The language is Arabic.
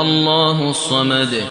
الله الصمد